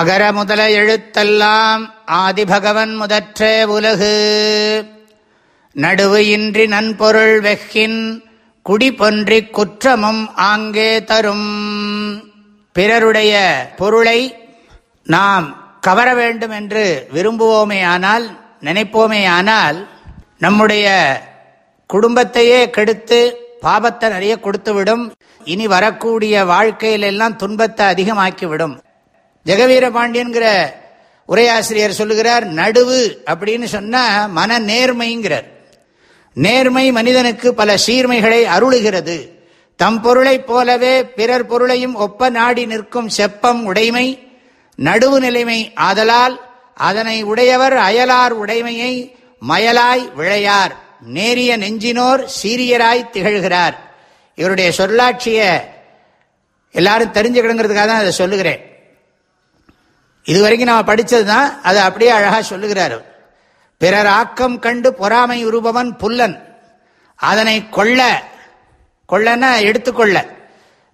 அகர முதல எழுத்தெல்லாம் ஆதிபகவன் முதற்றே உலகு. நடுவு இன்றி நன்பொருள் வெஹின் குடிபொன்றி குற்றமும் ஆங்கே தரும். பிறருடைய பொருளை நாம் கவர வேண்டும் என்று விரும்புவோமேயானால் நினைப்போமேயானால் நம்முடைய குடும்பத்தையே கெடுத்து பாபத்தை நிறைய கொடுத்துவிடும். இனி வரக்கூடிய வாழ்க்கையிலெல்லாம் துன்பத்தை அதிகமாக்கிவிடும். ஜெகவீர பாண்டியன்கிற உரையாசிரியர் சொல்லுகிறார் நடுவு அப்படின்னு சொன்னா மன நேர்மைங்கிறார். நேர்மை மனிதனுக்கு பல சீர்மைகளை அருளுகிறது. தம் பொருளைப் போலவே பிறர் பொருளையும் ஒப்ப நாடி நிற்கும் செப்பம் உடைமை நடுவு நிலைமை ஆதலால் அதனை உடையவர் அயலார் உடைமையை மயலாய் விழையார். நேரிய நெஞ்சினோர் சீரியராய் திகழ்கிறார். இவருடைய சொல்லாட்சிய எல்லாரும் தெரிஞ்சுக்கணுங்கிறதுக்காக தான் அதை சொல்லுகிறேன். இதுவரைக்கும் நான் படித்தது தான் அதை அப்படியே அழகாக சொல்லுகிறார். பிறர் ஆக்கம் கண்டு பொறாமை உருபவன் புல்லன். அதனை கொள்ள கொள்ளன்னா எடுத்துக்கொள்ள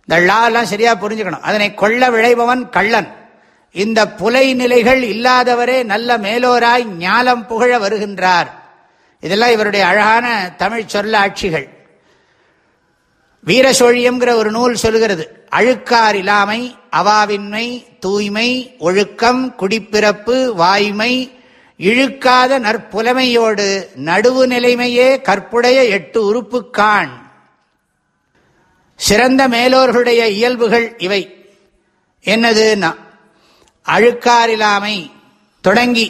இந்த லாலாம் சரியாக புரிஞ்சுக்கணும். அதனை கொள்ள விளைபவன் கள்ளன். இந்த புலை நிலைகள் இல்லாதவரே நல்ல மேலோராய் ஞாலம் புகழ வருகின்றார். இதெல்லாம் இவருடைய அழகான தமிழ் சொல்ல ஆட்சிகள் வீரசோழியம்ங்கிற ஒரு நூல் சொல்லுகிறது. அழுக்கார் இல்லாமை அவாவின்மை தூய்மை ஒழுக்கம் குடிப்பிறப்பு வாய்மை இழுக்காத நற்புலமையோடு நடுவு நிலைமையே கற்புடைய எட்டு உறுப்புக்கான் சிறந்த மேலோர்களுடைய இயல்புகள் இவை. என்னதுன்னா அழுக்காரில்லாமை தொடங்கி.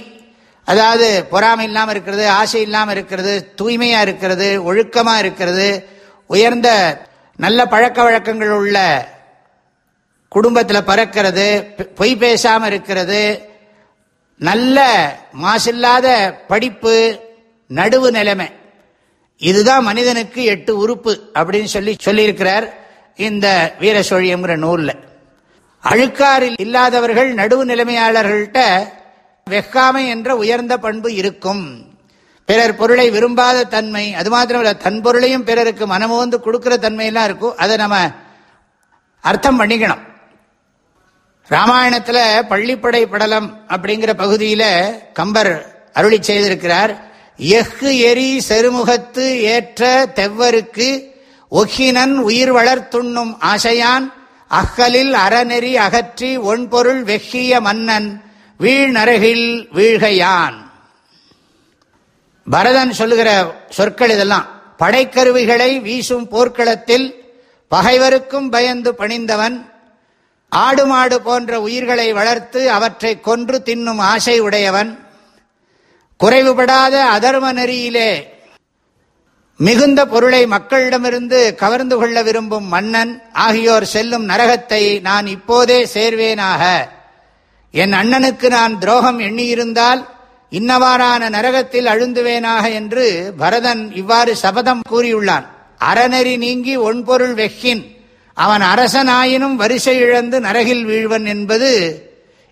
அதாவது பொறாமை இல்லாமல் இருக்கிறது ஆசை இல்லாமல் இருக்கிறது தூய்மையாக இருக்கிறது ஒழுக்கமாக இருக்கிறது உயர்ந்த நல்ல பழக்க வழக்கங்கள் உள்ள குடும்பத்தில் பறக்கிறது பொய் பேசாமல் இருக்கிறது நல்ல மாசில்லாத படிப்பு நடுவு நிலைமை. இதுதான் மனிதனுக்கு எட்டு உறுப்பு அப்படின்னு சொல்லி சொல்லியிருக்கிறார் இந்த வீர சோழியம்ங்கிற நூலில். அழுக்காரில் இல்லாதவர்கள் நடுவு நிலைமையாளர்கள்ட்ட வெக்காமை என்ற உயர்ந்த பண்பு இருக்கும். பிறர் பொருளை விரும்பாத தன்மை அது மாத்திரமில்ல தன் பொருளையும் பிறருக்கு மனமோந்து கொடுக்கிற தன்மையெல்லாம் இருக்கும். அதை நம்ம அர்த்தம் பண்ணிக்கணும். ராமாயணத்தில் பள்ளிப்படை படலம் அப்படிங்கிற பகுதியில் கம்பர் அருளி செய்திருக்கிறார். எஃகு எரி செருமுகத்து ஏற்ற தெவ்வருக்கு ஒகினன் உயிர் வளர்த்துண்ணும் ஆசையான் அகலில் அறநெறி அகற்றி ஒன்பொருள் வெக்கிய மன்னன் வீழ்நரகில் வீழ்கையான். பரதன் சொல்லுகிற சொற்கள் இதெல்லாம். படைக்கருவிகளை வீசும் போர்க்களத்தில் பகைவருக்கும் பயந்து பணிந்தவன் ஆடு மாடு போன்ற உயிர்களை வளர்த்து அவற்றை கொன்று தின்னும் ஆசை உடையவன். குறைவுபடாத அதர்ம நெறியிலே மிகுந்த பொருளை மக்களிடமிருந்து கவர்ந்து கொள்ள விரும்பும் மன்னன் ஆகியோர் செல்லும் நரகத்தை நான் இப்போதே சேர்வேனாக. என் அண்ணனுக்கு நான் துரோகம் எண்ணியிருந்தால் இன்னவாறான நரகத்தில் அழுந்துவேனாக என்று பரதன் இவ்வாறு சபதம் கூறியுள்ளான். அறநெறி நீங்கி ஒன்பொருள் வெஹின் அவன் அரசனாயினும் வரிசை இழந்து நரகில் வீழ்வன் என்பது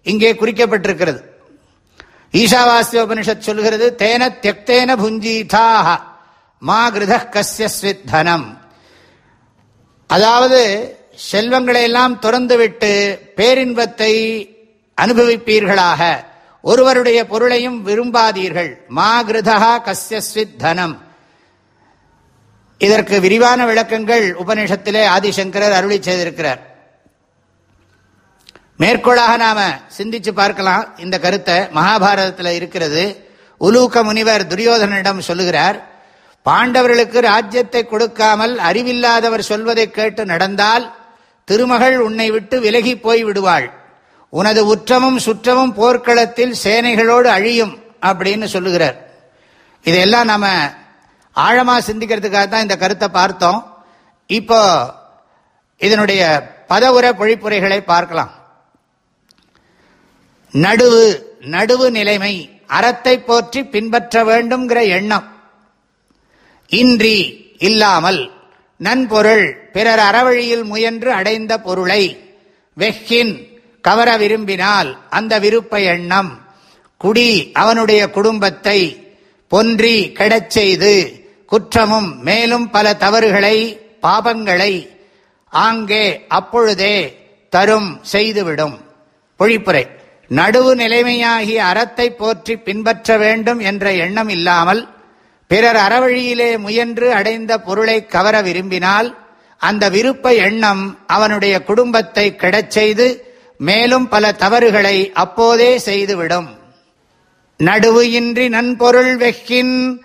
இங்கே குறிக்கப்பட்டிருக்கிறது. ஈசாவாஸ்தியோபனிஷத் சொல்கிறது தேன தியக்தேன புஞ்சீதாக மா கிருத கசியஸ்வித்தனம் அதாவது செல்வங்களை எல்லாம் துறந்துவிட்டு பேரின்பத்தை அனுபவிப்பீர்களாக. ஒருவருடைய பொருளையும் விரும்பாதீர்கள். மா கிருதா கசியஸ்வித்தனம் இதற்கு விரிவான விளக்கங்கள் உபநிஷத்திலே ஆதிசங்கரர் அருளி செய்திருக்கிறார். மேற்கோளாக நாம சிந்திச்சு பார்க்கலாம். இந்த கருத்தை மகாபாரதத்தில் இருக்கிறது. உலூக்க முனிவர் துரியோதனிடம் சொல்லுகிறார் பாண்டவர்களுக்கு ராஜ்யத்தை கொடுக்காமல் அறிவில்லாதவர் சொல்வதை கேட்டு நடந்தால் திருமகள் உன்னை விட்டு விலகி போய் விடுவாள். உனது உற்றமும் சுற்றமும் போர்க்களத்தில் சேனைகளோடு அழியும் அப்படின்னு சொல்லுகிறார். இதையெல்லாம் நாம ஆழமாக சிந்திக்கிறதுக்காக தான் இந்த கருத்தை பார்த்தோம். இப்போ இதனுடைய பதவுரை பொழிப்புரைகளை பார்க்கலாம். நடுவு நடுவு நிலைமை அறத்தை போற்றி பின்பற்ற வேண்டும்ங்கிற எண்ணம். இன்றி இல்லாமல் நன்பொருள் பிறர் அறவழியில் முயன்று அடைந்த பொருளை வெஹின் கவர விரும்பினால் அந்த விருப்ப எண்ணம் குடி அவனுடைய குடும்பத்தை பொன்றி கெடச் செய்து குற்றமும் மேலும் பல தவறுகளை பாபங்களை ஆங்கே அப்பொழுதே தரும் செய்துவிடும். பொழிப்புரை. நடுவு நிலைமையாகிய அறத்தை போற்றி பின்பற்ற வேண்டும் என்ற எண்ணம் இல்லாமல் பிறர் அறவழியிலே முயன்று அடைந்த பொருளை கவர விரும்பினால் அந்த விருப்ப எண்ணம் அவனுடைய குடும்பத்தை கெடச் செய்து மேலும் பல தவறுகளை அப்போதே செய்துவிடும். நடுவு இன்றி நன்பொருள் வெக்கின்